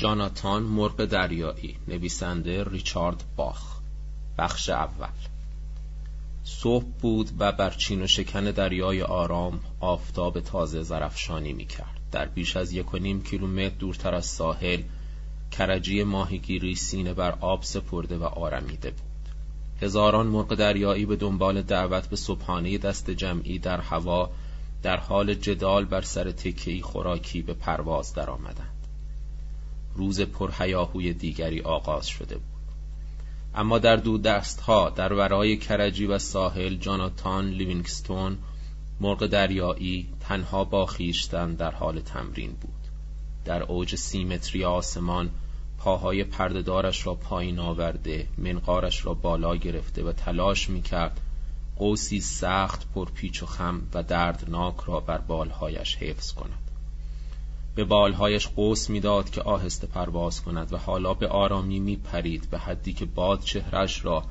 جاناتان مرغ دریایی نویسنده ریچارد باخ بخش اول صبح بود و بر چین و شکن دریای آرام آفتاب تازه زرفشانی می کرد. در بیش از یک و نیم کیلومتر دورتر از ساحل کرجی ماهیگیری سینه بر آب سپرده و آرمیده بود. هزاران مرغ دریایی به دنبال دعوت به صبحانه دست جمعی در هوا در حال جدال بر سر تکهی خوراکی به پرواز درآمدند. روز پرهیاهوی دیگری آغاز شده بود. اما در دو دست ها در ورای کرجی و ساحل جاناتان لیوینگستون مرغ دریایی تنها با خیشتن در حال تمرین بود در اوج سیمتری آسمان پاهای پردهدارش را پایین آورده منقارش را بالا گرفته و تلاش می کرد قوسی سخت پرپیچ و خم و دردناک را بر بالهایش حفظ کند به بالهایش قوس می‌داد که آهسته پرواز کند و حالا به آرامی می پرید به حدی که باد چهرش را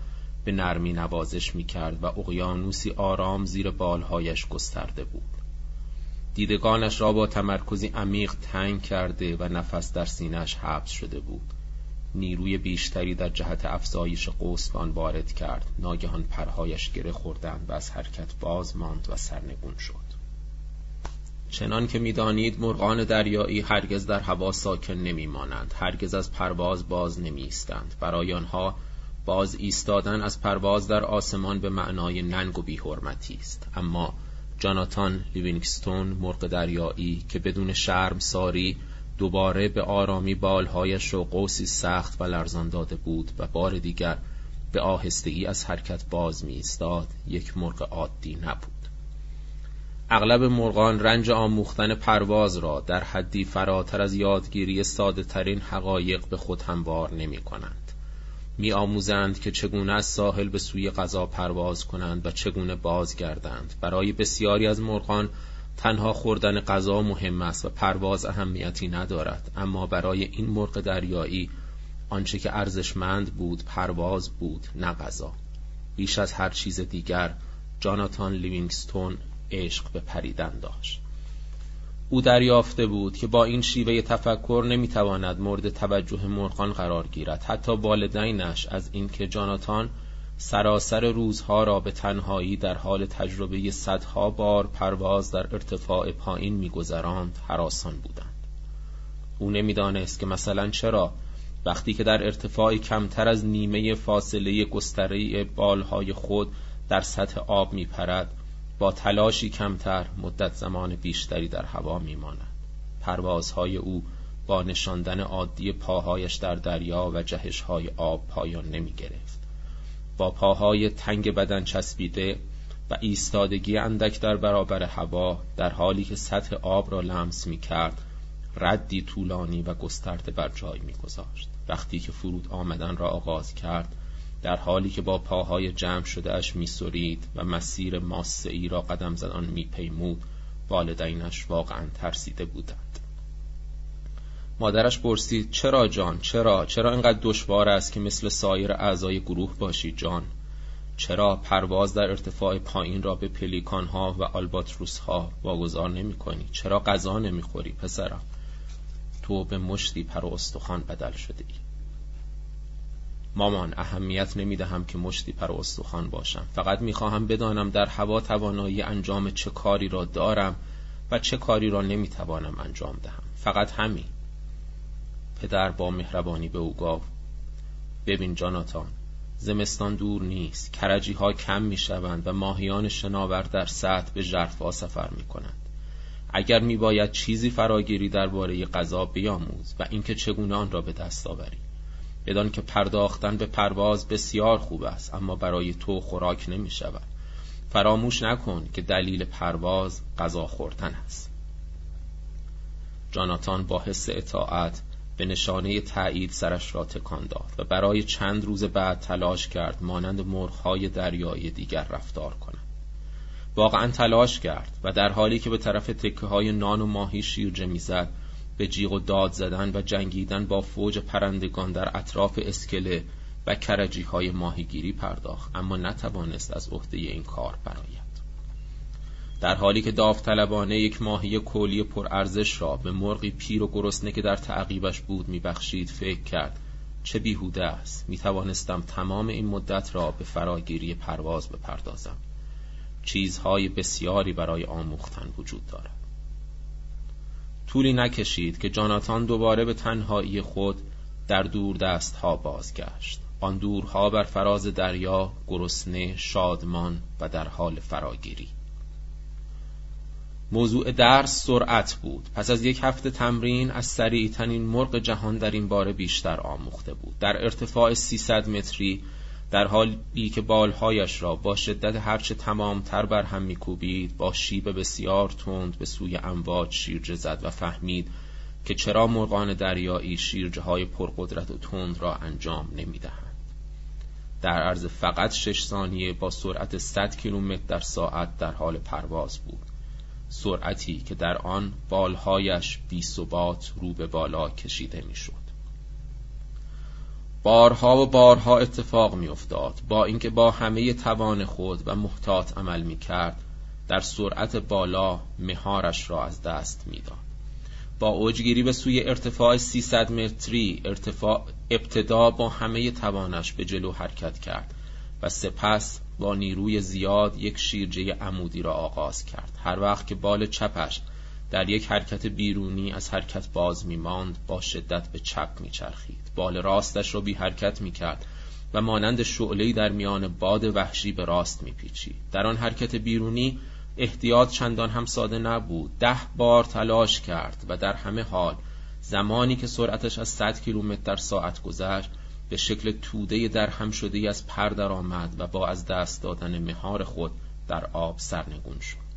به نرمی نوازش می کرد و اقیانوسی آرام زیر بالهایش گسترده بود. دیدگانش را با تمرکزی عمیق تنگ کرده و نفس در سینهش حبس شده بود. نیروی بیشتری در جهت افزایش قوس آن وارد کرد. ناگهان پرهایش گره خوردند و از حرکت باز ماند و سرنگون شد. چنان که می‌دانید مرغان دریایی هرگز در هوا ساکن نمیمانند. هرگز از پرواز باز نمی ایستند برای آنها باز ایستادن از پرواز در آسمان به معنای ننگ و بیحرمتی است. اما جاناتان لیوینگستون مرغ دریایی که بدون شرم ساری دوباره به آرامی بالهایش را قوسی سخت و لرزان داده بود و بار دیگر به آهستگی از حرکت باز می ایستاد یک مرغ عادی نبود. اغلب مرغان رنج آموختن پرواز را در حدی فراتر از یادگیری ساده ترین حقایق به خود هموار نمی کنند. می آموزند که چگونه از ساحل به سوی غذا پرواز کنند و چگونه بازگردند. برای بسیاری از مرغان تنها خوردن غذا مهم است و پرواز اهمیتی ندارد اما برای این مرغ دریایی آنچه که ارزشمند بود پرواز بود نه غذا بیش از هر چیز دیگر جاناتان لیوینگستون عشق به پریدن داشت. او دریافته بود که با این شیوه تفکر نمی‌تواند مورد توجه مرغان قرار گیرد. حتی والدینش از اینکه جاناتان سراسر روزها را به تنهایی در حال تجربه صدها بار پرواز در ارتفاع پایین میگذراند حراسان بودند. او نمی‌دانست که مثلا چرا وقتی که در ارتفاع کمتر از نیمه فاصله گستره بالهای خود در سطح آب میپرد با تلاشی کمتر مدت زمان بیشتری در هوا میماند پروازهای او با نشاندن عادی پاهایش در دریا و جهشهای آب پایان نمی گرفت با پاهای تنگ بدن چسبیده و ایستادگی اندک در برابر هوا در حالی که سطح آب را لمس می کرد ردی طولانی و گسترده بر جای می گذاشت. وقتی که فرود آمدن را آغاز کرد در حالی که با پاهای جمع شده اش میسرید و مسیر ماسه را قدم زدن میپیمود والدینش واقعا ترسیده بودند. مادرش پرسید چرا جان؟ چرا؟ چرا اینقدر دشوار است که مثل سایر اعضای گروه باشی جان؟ چرا پرواز در ارتفاع پایین را به پلیکان ها و آلباتروس ها واگذار نمی کنی چرا غذا نمی‌خوری پسرم؟ تو به مشتی پر و استخوان بدل شده ای مامان اهمیت نمی‌دهم که مشتی پر استخوان باشم. فقط می‌خواهم بدانم در هوا توانایی انجام چه کاری را دارم و چه کاری را نمی‌توانم انجام دهم. فقط همین. پدر با مهربانی به او گفت ببین جاناتان زمستان دور نیست کرجی ها کم می‌شوند و ماهیان شناور در سطح به ژرفا سفر می کنند اگر می باید چیزی فراگیری درباره غذا بیاموز و اینکه چگونه آن را به دست آوری بدان که پرداختن به پرواز بسیار خوب است اما برای تو خوراک نمی شود. فراموش نکن که دلیل پرواز غذا خوردن است. جاناتان با حس اطاعت به نشانه تایید سرش را تکان داد و برای چند روز بعد تلاش کرد مانند مرغهای دریایی دیگر رفتار کند. واقعا تلاش کرد و در حالی که به طرف تکه های نان و ماهی شیرجه می‌زد به جیغ و داد زدن و جنگیدن با فوج پرندگان در اطراف اسکله و کرجی های ماهیگیری پرداخت اما نتوانست از عهده این کار برآید. در حالی که داوطلبانه یک ماهی کلی پرارزش را به مرغی پیر و گرسنه که در تعقیبش بود میبخشید فکر کرد چه بیهوده است. می توانستم تمام این مدت را به فراگیری پرواز بپردازم. چیزهای بسیاری برای آموختن وجود دارد. طولی نکشید که جاناتان دوباره به تنهایی خود در دور دست ها بازگشت. آن دورها بر فراز دریا گرسنه شادمان و در حال فراگیری. موضوع درس سرعت بود. پس از یک هفته تمرین از سریعترین مرغ جهان در این باره بیشتر آموخته بود. در ارتفاع 300 متری در حالی که بالهایش را با شدت هرچه تمامتر بر هم میکوبید با شیب بسیار تند به سوی امواج شیرجه زد و فهمید که چرا مرغان دریایی شیرجه های پرقدرت و تند را انجام نمی‌دهند در عرض فقط شش ثانیه با سرعت 100 کیلومتر در ساعت در حال پرواز بود سرعتی که در آن بالهایش بی ثبات رو به بالا کشیده می‌شد. بارها و بارها اتفاق میافتاد با اینکه با همه توان خود و محتاط عمل می کرد در سرعت بالا مهارش را از دست می‌داد. با اوجگیری به سوی ارتفاع 300 متری ارتفاع ابتدا با همه توانش به جلو حرکت کرد و سپس با نیروی زیاد یک شیرجه عمودی را آغاز کرد. هر وقت که بال چپش در یک حرکت بیرونی از حرکت باز می ماند با شدت به چپ می چرخید بال راستش را بی حرکت می کرد و مانند شعله در میان باد وحشی به راست می پیچید در آن حرکت بیرونی احتیاط چندان هم ساده نبود. ده بار تلاش کرد و در همه حال زمانی که سرعتش از 100 کیلومتر در ساعت گذشت به شکل توده در هم شده از پر در آمد و با از دست دادن مهار خود در آب سرنگون شد.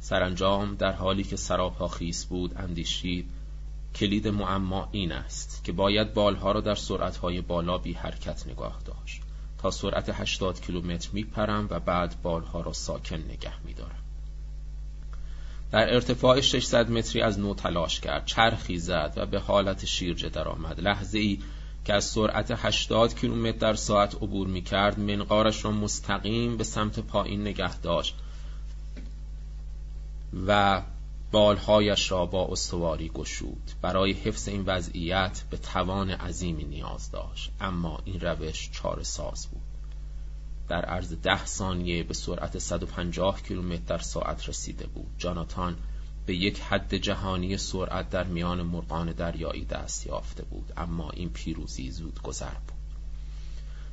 سرانجام در حالی که سراپا خیس بود اندیشید کلید معما این است که باید بالها را در سرعتهای بالا بی حرکت نگاه داشت تا سرعت 80 کیلومتر میپرم و بعد بالها را ساکن نگه میدارم. در ارتفاع 600 متری از نو تلاش کرد چرخی زد و به حالت شیرجه درآمد. لحظه ای که از سرعت 80 کیلومتر در ساعت عبور می کرد منقارش را مستقیم به سمت پایین نگه داشت. و بالهایش را با استواری گشود. برای حفظ این وضعیت به توان عظیمی نیاز داشت. اما این روش چاره ساز بود. در عرض ده ثانیه به سرعت 150 کیلومتر در ساعت رسیده بود. جاناتان به یک حد جهانی سرعت در میان مرغان دریایی دست یافته بود. اما این پیروزی زود گذر بود.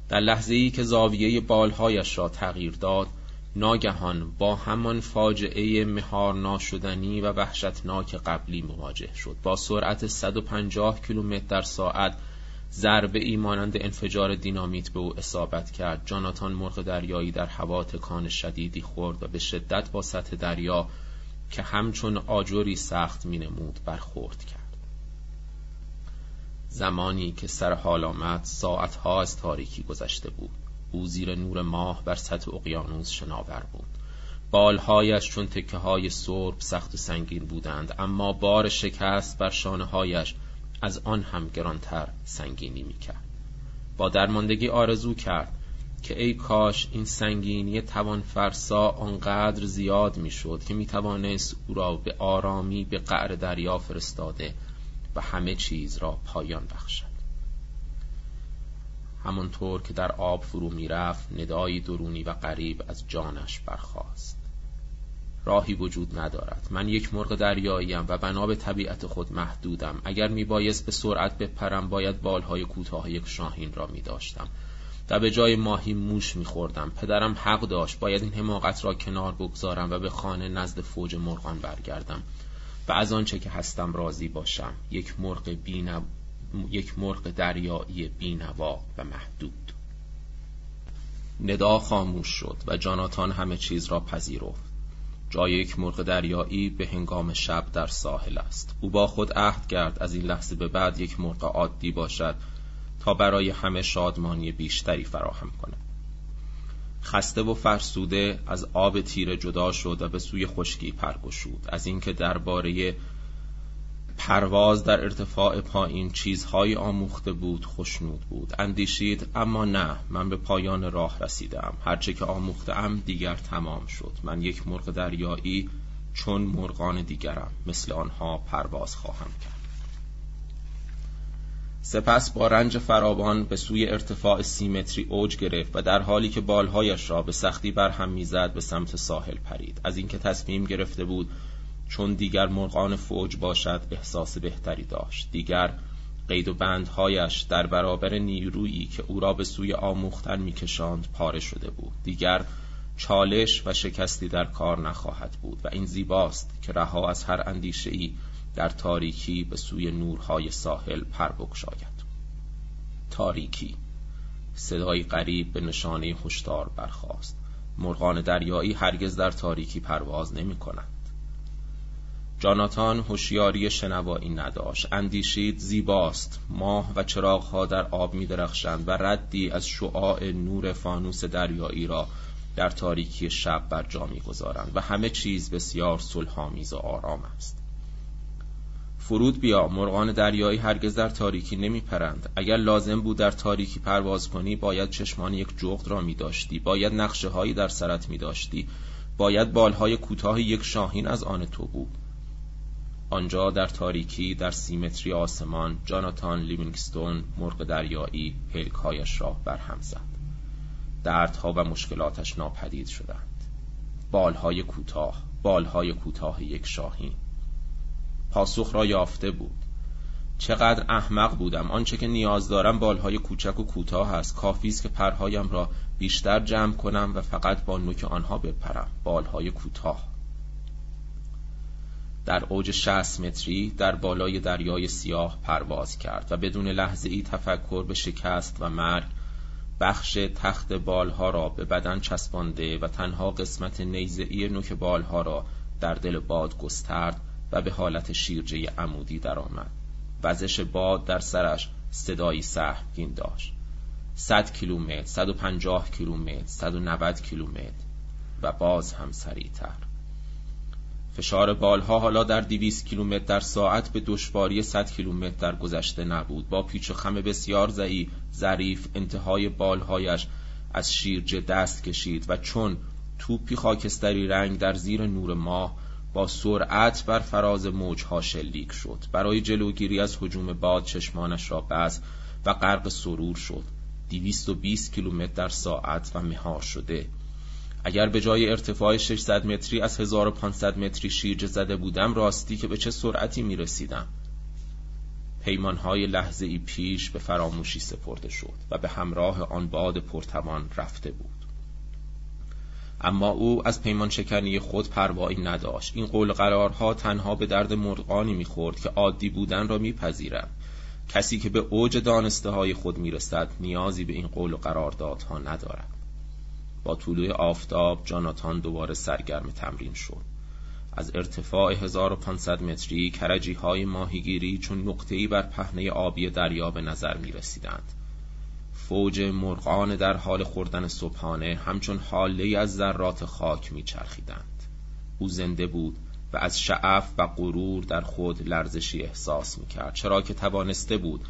در لحظه ای که زاویه بالهایش را تغییر داد ناگهان با همان فاجعه مهار ناشدنی و وحشتناک قبلی مواجه شد. با سرعت 150 کیلومتر در ساعت ضربه ای مانند انفجار دینامیت به او اصابت کرد. جاناتان مرغ دریایی در هوا تکان شدیدی خورد و به شدت با سطح دریا که همچون آجوری سخت می نمود برخورد کرد. زمانی که سر حال آمد ساعتها از تاریکی گذشته بود. او زیر نور ماه بر سطح اقیانوس شناور بود. بالهایش چون تکه های سرب سخت و سنگین بودند اما بار شکست بر شانه هایش از آن هم گرانتر سنگینی می‌کرد. با درماندگی آرزو کرد که ای کاش این سنگینی توان فرسا آنقدر زیاد می‌شد که می‌توانست او را به آرامی به قعر دریا فرستاده و همه چیز را پایان بخشد. همانطور که در آب فرو می‌رفت ندایی درونی و غریب از جانش برخاست. راهی وجود ندارد. من یک مرغ دریاییم و بنا به طبیعت خود محدودم. اگر میبایست به سرعت بپرم باید بالهای کوتاه یک شاهین را می داشتم و به جای ماهی موش میخوردم. پدرم حق داشت باید این حماقت را کنار بگذارم و به خانه نزد فوج مرغان برگردم و از آنچه که هستم راضی باشم. یک مرغ بینو... یک مرغ دریایی بینوا و محدود. ندا خاموش شد و جاناتان همه چیز را پذیرفت. جای یک مرغ دریایی به هنگام شب در ساحل است. او با خود عهد کرد از این لحظه به بعد یک مرغ عادی باشد تا برای همه شادمانی بیشتری فراهم کند. خسته و فرسوده از آب تیره جدا شد و به سوی خشکی پرگشود. از اینکه درباره پرواز در ارتفاع پایین چیزهایی آموخته بود خوشنود بود. اندیشید اما نه من به پایان راه رسیدم. هرچه که آموختم دیگر تمام شد. من یک مرغ دریایی چون مرغان دیگرم. مثل آنها پرواز خواهم کرد. سپس با رنج فراوان به سوی ارتفاع سیمتری اوج گرفت و در حالی که بالهایش را به سختی برهم می‌زد به سمت ساحل پرید. از اینکه تصمیم گرفته بود چون دیگر مرغان فوج باشد احساس بهتری داشت. دیگر قید و بندهایش در برابر نیرویی که او را به سوی آموختن میکشاند پاره شده بود. دیگر چالش و شکستی در کار نخواهد بود و این زیباست که رها از هر اندیشه ای در تاریکی به سوی نورهای ساحل پر بگشاید. تاریکی صدایی غریب به نشانه هشدار برخاست. مرغان دریایی هرگز در تاریکی پرواز نمی کنند جاناتان هوشیاری شنوایی نداشت. اندیشید زیباست. ماه و چراغها در آب می درخشند و ردی از شعاع نور فانوس دریایی را در تاریکی شب بر جا می‌گذارند و همه چیز بسیار صلحآمیز و آرام است. فرود بیا مرغان دریایی هرگز در تاریکی نمی پرند اگر لازم بود در تاریکی پرواز کنی باید چشمان یک جغد را می داشتی باید نقشه هایی در سرت می داشتی باید بالهای کوتاه یک شاهین از آن تو بود. آنجا در تاریکی در سیمتری آسمان جاناتان لیوینگستون مرغ دریایی پلکهایش را برهم زد. دردها و مشکلاتش ناپدید شدند. بالهای کوتاه بالهای کوتاه یک شاهین. پاسخ را یافته بود. چقدر احمق بودم. آنچه که نیاز دارم بالهای کوچک و کوتاه است. کافی است که پرهایم را بیشتر جمع کنم و فقط با نوک آنها بپرم. بالهای کوتاه. در اوج 60 متری در بالای دریای سیاه پرواز کرد و بدون لحظه ای تفکر به شکست و مرگ بخش تخت بالها را به بدن چسبانده و تنها قسمت نیزهای نوک بالها را در دل باد گسترد و به حالت شیرجه عمودی درآمد. وزش باد در سرش صدایی سهمگین داشت. 100 کیلومتر، 150 کیلومتر، 190 کیلومتر و باز هم سریعتر. فشار بالها حالا در 200 کیلومتر در ساعت به دشواری 100 کیلومتر در گذشته نبود. با پیچ و خم بسیار ضعیف ظریف انتهای بالهایش از شیرجه دست کشید و چون توپی خاکستری رنگ در زیر نور ماه با سرعت بر فراز موجها شلیک شد. برای جلوگیری از حجوم باد چشمانش را بست و غرق سرور شد. 220 کیلومتر در ساعت و مهار شده. اگر به جای ارتفاع 600 متری از 1500 متری شیرجه زده بودم راستی که به چه سرعتی می رسیدم پیمانهای لحظه ای پیش به فراموشی سپرده شد و به همراه آن باد پرتوان رفته بود. اما او از پیمان شکنی خود پروایی نداشت. این قول قرارها تنها به درد مرغانی می‌خورد که عادی بودن را میپذیرند کسی که به اوج دانسته های خود می‌رسد نیازی به این قول و قراردادها ندارد. با طلوع آفتاب جاناتان دوباره سرگرم تمرین شد از ارتفاع 1500 متری کرجی های ماهیگیری چون نقطه‌ای بر پهنه آبی دریا به نظر می رسیدند. فوج مرغان در حال خوردن صبحانه همچون حاله از ذرات خاک می چرخیدند. او زنده بود و از شعف و غرور در خود لرزشی احساس می کرد چرا که توانسته بود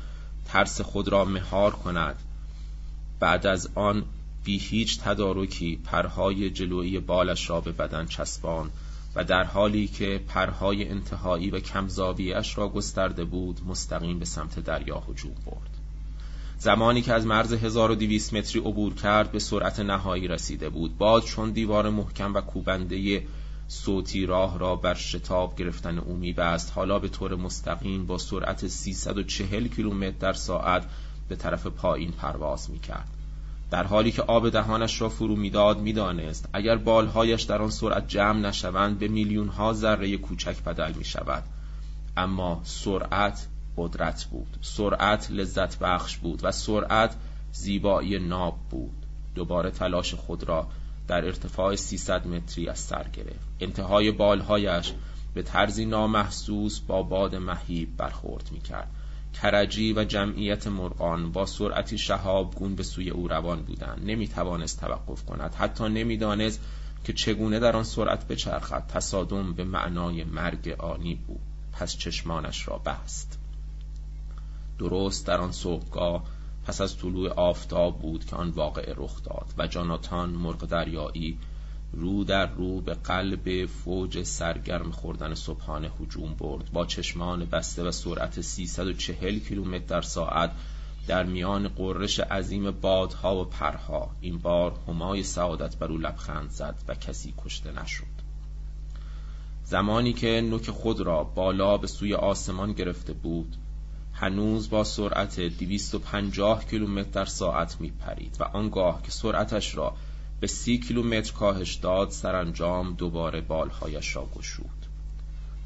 ترس خود را مهار کند بعد از آن بی هیچ تدارکی پرهای جلویی بالش را به بدن چسبان و در حالی که پرهای انتهایی و کمزاویش را گسترده بود مستقیم به سمت دریا هجوم برد. زمانی که از مرز 1200 متری عبور کرد به سرعت نهایی رسیده بود. باد چون دیوار محکم و کوبنده صوتی راه را بر شتاب گرفتن او میبست. حالا به طور مستقیم با سرعت 340 کیلومتر در ساعت به طرف پایین پرواز می‌کرد. در حالی که آب دهانش را فرو می‌داد می‌دانست اگر بالهایش در آن سرعت جمع نشوند به میلیون ها ذره کوچک بدل می شود اما سرعت قدرت بود. سرعت لذت بخش بود و سرعت زیبایی ناب بود. دوباره تلاش خود را در ارتفاع 300 متری از سر گرفت. انتهای بالهایش به طرزی نامحسوس با باد مهیب برخورد می کرد کرجی و جمعیت مرغان با سرعتی شهاب گون به سوی او روان بودند. نمی توانست توقف کند. حتی نمی‌دانست که چگونه در آن سرعت بچرخد. تصادم به معنای مرگ آنی بود. پس چشمانش را بست. درست در آن صبحگاه پس از طلوع آفتاب بود که آن واقعه رخ داد و جاناتان مرغ دریایی رو در رو به قلب فوج سرگرم خوردن صبحانه هجوم برد. با چشمان بسته و سرعت 340 کیلومتر در ساعت در میان قررش عظیم بادها و پرها این بار همای سعادت بر او لبخند زد و کسی کشته نشد. زمانی که نوک خود را بالا به سوی آسمان گرفته بود هنوز با سرعت 250 کیلومتر در ساعت می پرید و آنگاه که سرعتش را به سی کیلومتر کاهش داد سرانجام دوباره بالهایش را گشود.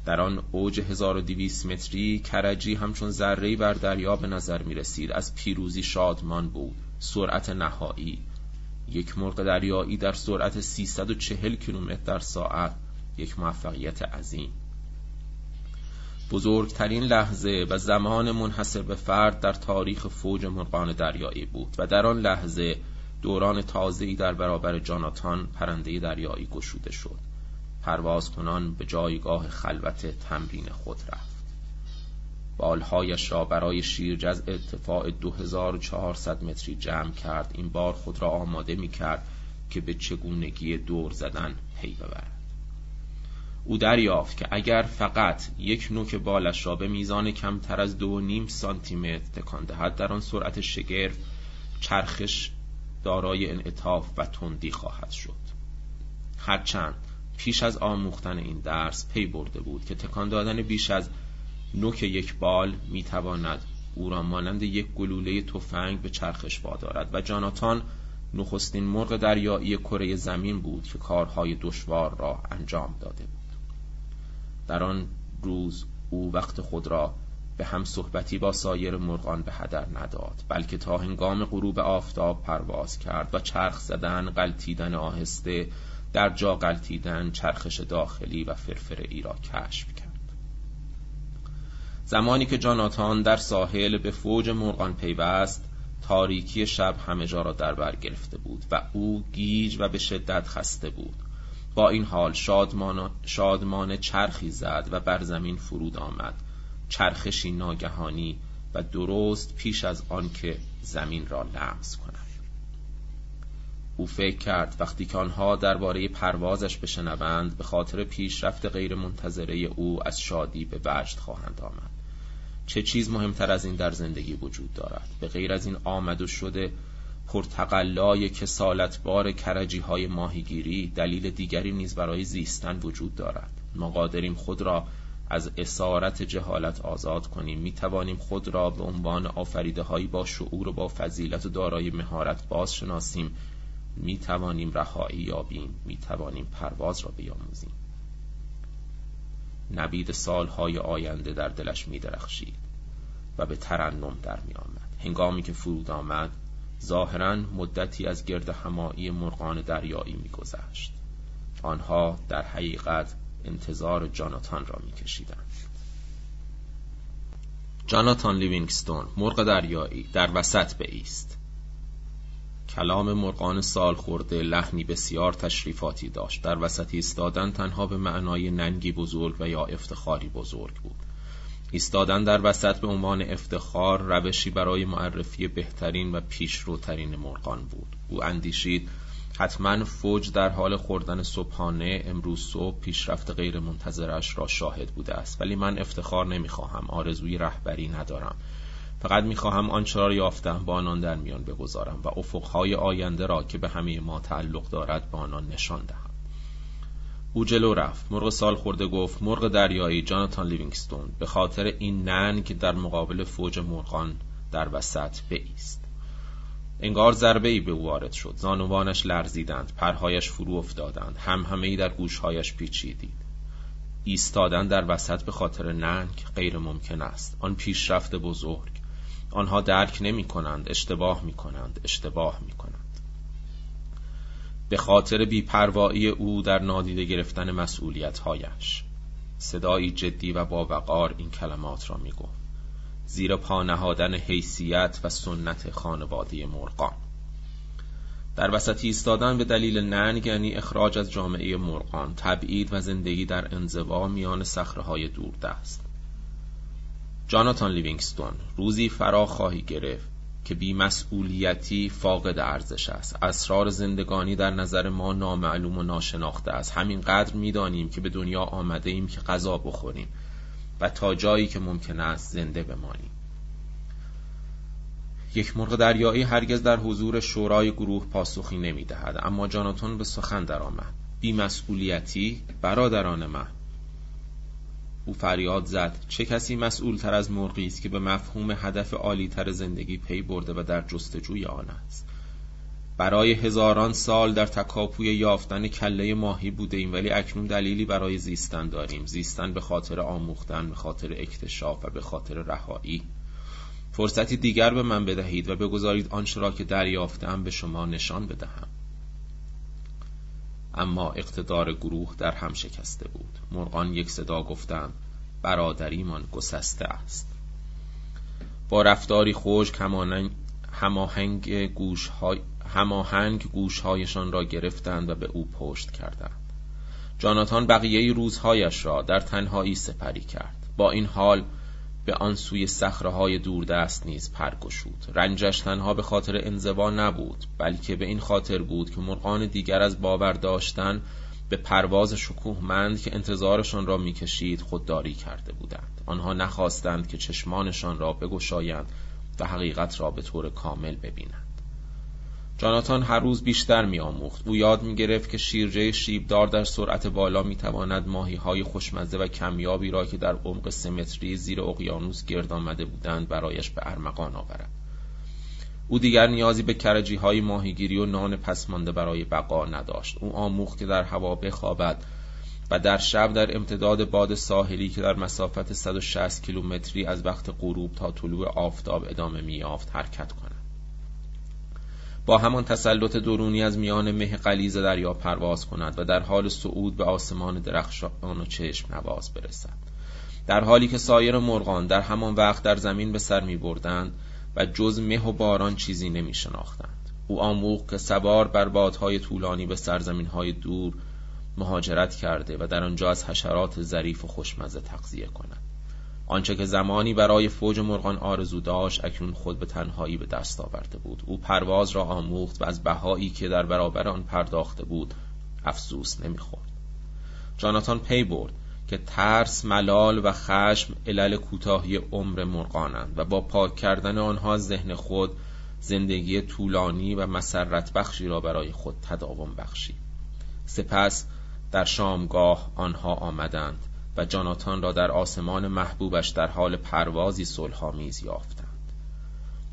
در آن اوج 1200 متری کرجی همچون ذره‌ای بر دریا به نظر می رسید از پیروزی شادمان بود. سرعت نهایی. یک مرغ دریایی در سرعت 340 کیلومتر در ساعت یک موفقیت عظیم. بزرگترین لحظه و زمان منحصر به فرد در تاریخ فوج مرغان دریایی بود و در آن لحظه دوران تازه‌ای در برابر جاناتان پرنده دریایی گشوده شد. پرواز کنان به جایگاه خلوت تمرین خود رفت. بالهایش را برای شیرجز ارتفاع 2400 متری جمع کرد. این بار خود را آماده می کرد که به چگونگی دور زدن پی ببرد او دریافت که اگر فقط یک نوک بالش را به میزان کمتر از دو نیم سانتی متر تکان دهد در آن سرعت شگرف چرخش دارای انعطاف و تندی خواهد شد. هرچند پیش از آموختن این درس پی برده بود که تکان دادن بیش از نوک یک بال می‌تواند او را مانند یک گلوله تفنگ به چرخش وادارد و جاناتان نخستین مرغ دریایی کره زمین بود که کارهای دشوار را انجام داده بود. در آن روز او وقت خود را به هم صحبتی با سایر مرغان به هدر نداد بلکه تا هنگام غروب آفتاب پرواز کرد و چرخ زدن غلطیدن آهسته در جا غلطیدن چرخش داخلی و فرفر ای را کشف کرد. زمانی که جاناتان در ساحل به فوج مرغان پیوست تاریکی شب همه جا را در بر گرفته بود و او گیج و به شدت خسته بود. با این حال شادمان, شادمان چرخی زد و بر زمین فرود آمد. چرخشی ناگهانی و درست پیش از آن که زمین را لمس کند. او فکر کرد وقتی که آنها درباره پروازش بشنوند به خاطر پیشرفت غیر منتظره او از شادی به وجد خواهند آمد. چه چیز مهمتر از این در زندگی وجود دارد؟ به غیر از این آمد و شده پرتقلای کسالتبار کرجی های ماهیگیری دلیل دیگری نیز برای زیستن وجود دارد. ما قادریم خود را از اسارت جهالت آزاد کنیم. می توانیم خود را به عنوان آفریده هایی با شعور و با فضیلت و دارای مهارت باز شناسیم می توانیم رهایی یابیم. می توانیم پرواز را بیاموزیم. نبید سالهای آینده در دلش می درخشید و به ترنم در می آمد. هنگامی که فرود آمد ظاهرا مدتی از گرد همایی مرغان دریایی میگذشت آنها در حقیقت انتظار جاناتان را میکشیدند. جاناتان لیوینگستون مرغ دریایی در وسط ایست کلام مرغان سال خورده لحنی بسیار تشریفاتی داشت. در وسط ایستادن تنها به معنای ننگی بزرگ و یا افتخاری بزرگ بود. ایستادن در وسط به عنوان افتخار روشی برای معرفی بهترین و پیشروترین مرغان بود. او اندیشید حتما فوج در حال خوردن صبحانه امروز صبح پیشرفت غیر منتظرش را شاهد بوده است. ولی من افتخار نمی‌خواهم آرزوی رهبری ندارم. فقط می‌خواهم آنچه را یافتم با آنان در میان بگذارم و افقهای آینده را که به همه ما تعلق دارد به آنان نشان دهم. او جلو رفت. مرغ سال خورده گفت مرغ دریایی جاناتان لیوینگستون. به خاطر این ننگ در مقابل فوج مرغان در وسط بیست. انگار ضربه ای به او وارد شد. زانوانش لرزیدند پرهایش فرو افتادند هم همه ای در گوشهایش پیچیدید. ایستادن در وسط به خاطر ننگ غیر ممکن است. آن پیشرفت بزرگ. آنها درک نمی کنند اشتباه می کنند اشتباه می کنند به خاطر بیپروایی او در نادیده گرفتن مسئولیتهایش. صدایی جدی و با وقار این کلمات را می گفت زیر پا نهادن حیثیت و سنت خانواده مرغان در وسطی ایستادن به دلیل ننگ یعنی اخراج از جامعه مرغان تبعید و زندگی در انزوا میان صخره های دوردست. جاناتان لیوینگستون روزی فرا خواهی گرفت که بیمسئولیتی فاقد ارزش است. اسرار زندگانی در نظر ما نامعلوم و ناشناخته است. همینقدر می‌دانیم که به دنیا آمده ایم که غذا بخوریم. و تا جایی که ممکن است زنده بمانیم. یک مرغ دریایی هرگز در حضور شورای گروه پاسخی نمی دهد اما جاناتون به سخن درآمد. بیمسئولیتی برادران من. او فریاد زد چه کسی مسئول تر از مرغی است که به مفهوم هدف عالی تر زندگی پی برده و در جستجوی آن است؟ برای هزاران سال در تکاپوی یافتن کله ماهی بوده ایم ولی اکنون دلیلی برای زیستن داریم. زیستن به خاطر آموختن به خاطر اکتشاف و به خاطر رهایی. فرصتی دیگر به من بدهید و بگذارید آنچه را که دریافتم به شما نشان بدهم. اما اقتدار گروه در هم شکسته بود. مرغان یک صدا گفتند برادریمان گسسته است. با رفتاری خوش هماهنگ گوشهای هماهنگ گوشهایشان را گرفتند و به او پشت کردند. جاناتان بقیه روزهایش را در تنهایی سپری کرد. با این حال به آن سوی صخره دوردست نیز پر گشود. رنجش تنها به خاطر انزوا نبود بلکه به این خاطر بود که مرغان دیگر از باور داشتن به پرواز شکوهمند که انتظارشان را می‌کشید خودداری کرده بودند. آنها نخواستند که چشمانشان را بگشایند و حقیقت را به طور کامل ببینند جاناتان هر روز بیشتر می آموخت. او یاد می گرفت که شیرجه شیبدار در سرعت بالا می تواند ماهی های خوشمزه و کمیابی را که در عمق سمتری زیر اقیانوس گرد آمده بودند برایش به ارمغان آورد. او دیگر نیازی به کرجی های ماهیگیری و نان پسمانده برای بقا نداشت. او آموخت که در هوا بخوابد و در شب در امتداد باد ساحلی که در مسافت 160 کیلومتری از وقت غروب تا طلوع آفتاب ادامه میافت حرکت کند. با همان تسلط درونی از میان مه قلیز دریا پرواز کند و در حال صعود به آسمان درخشان و چشم نواز برسد در حالی که سایر مرغان در همان وقت در زمین به سر می بردند و جز مه و باران چیزی نمی شناختند او آموخت که سوار بر بادهای طولانی به سرزمین های دور مهاجرت کرده و در آنجا از حشرات ظریف و خوشمزه تغذیه کند. آنچه که زمانی برای فوج مرغان آرزو داشت اکنون خود به تنهایی به دست آورده بود. او پرواز را آموخت و از بهایی که در برابر آن پرداخته بود افسوس نمی‌خورد. جاناتان پی برد که ترس ملال و خشم علل کوتاهی عمر مرغانند و با پاک کردن آنها ذهن خود زندگی طولانی و مسرت بخشی را برای خود تداوم بخشی سپس در شامگاه آنها آمدند و جاناتان را در آسمان محبوبش در حال پروازی صلحآمیز یافتند.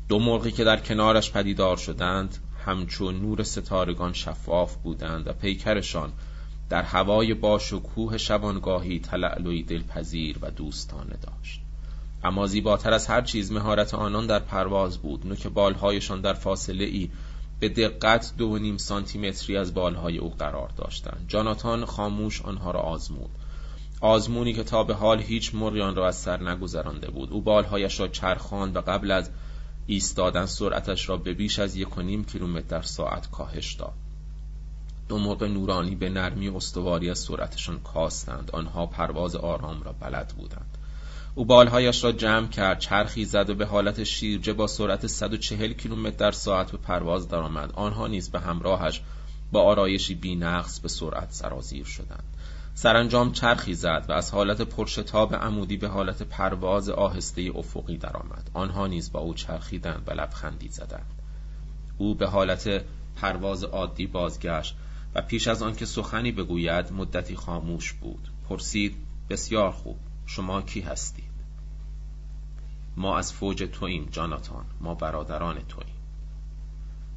دو مرغی که در کنارش پدیدار شدند همچون نور ستارگان شفاف بودند و پیکرشان در هوای با کوه شبانگاهی تلعلوی دلپذیر و دوستانه داشت. اما زیباتر از هر چیز مهارت آنان در پرواز بود نوک بالهایشان در فاصله ای به دقت دو و نیم سانتی از بالهای او قرار داشتند. جاناتان خاموش آنها را آزمود. آزمونی که تا به حال هیچ مرغیان را از سر نگذرانده بود. او بالهایش را چرخاند و قبل از ایستادن سرعتش را به بیش از یک و نیم کیلومتر در ساعت کاهش داد. دو مرغ نورانی به نرمی استواری از سرعتشان کاستند. آنها پرواز آرام را بلد بودند. او بالهایش را جمع کرد چرخی زد و به حالت شیرجه با سرعت 140 کیلومتر در ساعت به پرواز درآمد. آنها نیز به همراهش با آرایشی بینقص به سرعت سرازیر شدند. سرانجام چرخی زد و از حالت پرشتاب عمودی به حالت پرواز آهسته افقی درآمد. آنها نیز با او چرخیدند و لبخندی زدند. او به حالت پرواز عادی بازگشت و پیش از آنکه سخنی بگوید مدتی خاموش بود. پرسید بسیار خوب شما کی هستید ما از فوج توییم جاناتان ما برادران توییم.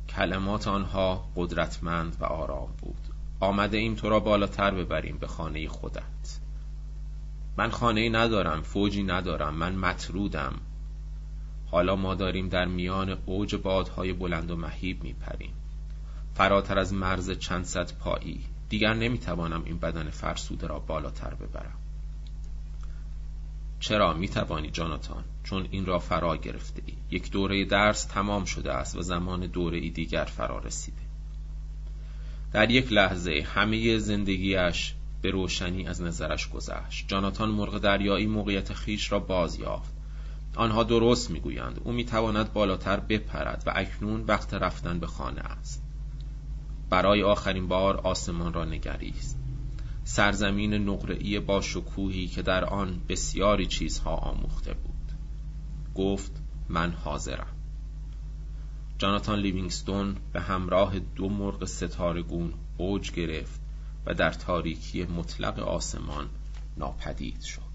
کلمات آنها قدرتمند و آرام بود. آمده ایم تو را بالاتر ببریم به خانه خودت. من خانه ندارم فوجی ندارم من مطرودم. حالا ما داریم در میان اوج بادهای بلند و مهیب میپریم. فراتر از مرز چند صد پایی. دیگر نمی‌توانم این بدن فرسوده را بالاتر ببرم. چرا می‌توانی جاناتان چون این را فرا گرفته ای یک دوره درس تمام شده است و زمان دوره دیگر فرا رسیده. در یک لحظه همه زندگیش به روشنی از نظرش گذشت. جاناتان مرغ دریایی موقعیت خیش را باز یافت. آنها درست می‌گویند. او می‌تواند بالاتر بپرد و اکنون وقت رفتن به خانه است. برای آخرین بار آسمان را نگریست. سرزمین نقره‌ای با شکوهی که در آن بسیاری چیزها آموخته بود. گفت من حاضرم. جاناتان لیوینگستون به همراه دو مرغ ستارگون اوج گرفت و در تاریکی مطلق آسمان ناپدید شد.